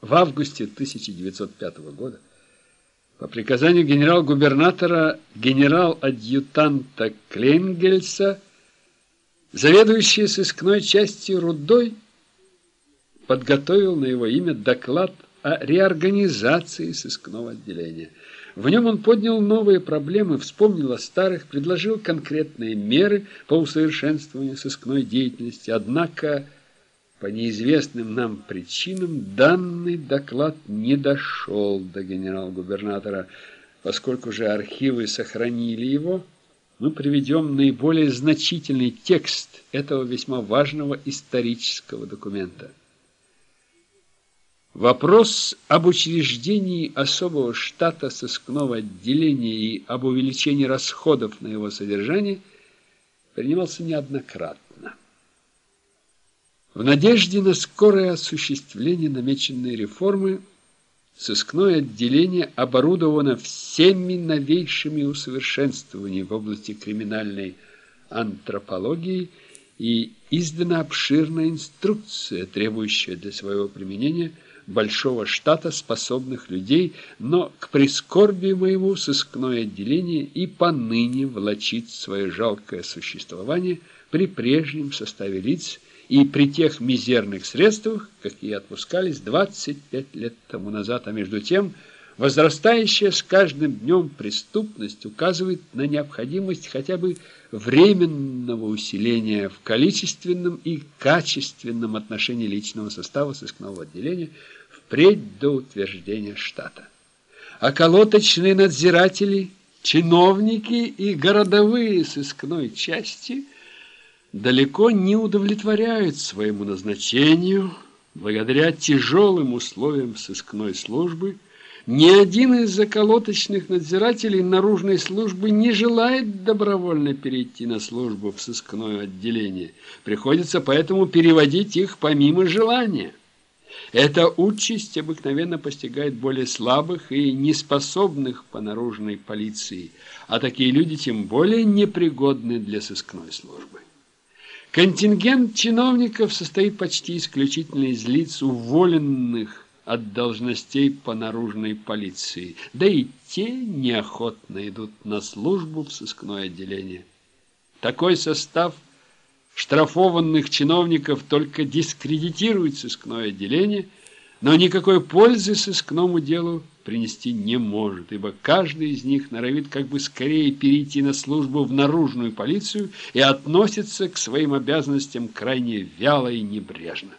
В августе 1905 года по приказанию генерал-губернатора генерал-адъютанта Кленгельса заведующий сыскной частью Рудой подготовил на его имя доклад о реорганизации сыскного отделения. В нем он поднял новые проблемы, вспомнил о старых, предложил конкретные меры по усовершенствованию сыскной деятельности. Однако, по неизвестным нам причинам, данный доклад не дошел до генерал-губернатора, поскольку же архивы сохранили его, мы приведем наиболее значительный текст этого весьма важного исторического документа. Вопрос об учреждении особого штата сыскного отделения и об увеличении расходов на его содержание принимался неоднократно. В надежде на скорое осуществление намеченной реформы сыскное отделение оборудовано всеми новейшими усовершенствованиями в области криминальной антропологии и издана обширная инструкция, требующая для своего применения – большого штата способных людей, но к прискорбию моему сыскное отделение и поныне влачит свое жалкое существование при прежнем составе лиц и при тех мизерных средствах, какие отпускались 25 лет тому назад, а между тем возрастающая с каждым днем преступность указывает на необходимость хотя бы временного усиления в количественном и качественном отношении личного состава сыскного отделения – впредь до утверждения штата. А колоточные надзиратели, чиновники и городовые сыскной части далеко не удовлетворяют своему назначению благодаря тяжелым условиям сыскной службы, ни один из заколоточных надзирателей наружной службы не желает добровольно перейти на службу в сыскное отделение. Приходится поэтому переводить их помимо желания. Эта участь обыкновенно постигает более слабых и неспособных по наружной полиции, а такие люди тем более непригодны для сыскной службы. Контингент чиновников состоит почти исключительно из лиц, уволенных от должностей по наружной полиции, да и те неохотно идут на службу в сыскное отделение. Такой состав – штрафованных чиновников только дискредитирует сыскное отделение, но никакой пользы сыскному делу принести не может, ибо каждый из них норовит как бы скорее перейти на службу в наружную полицию и относится к своим обязанностям крайне вяло и небрежно.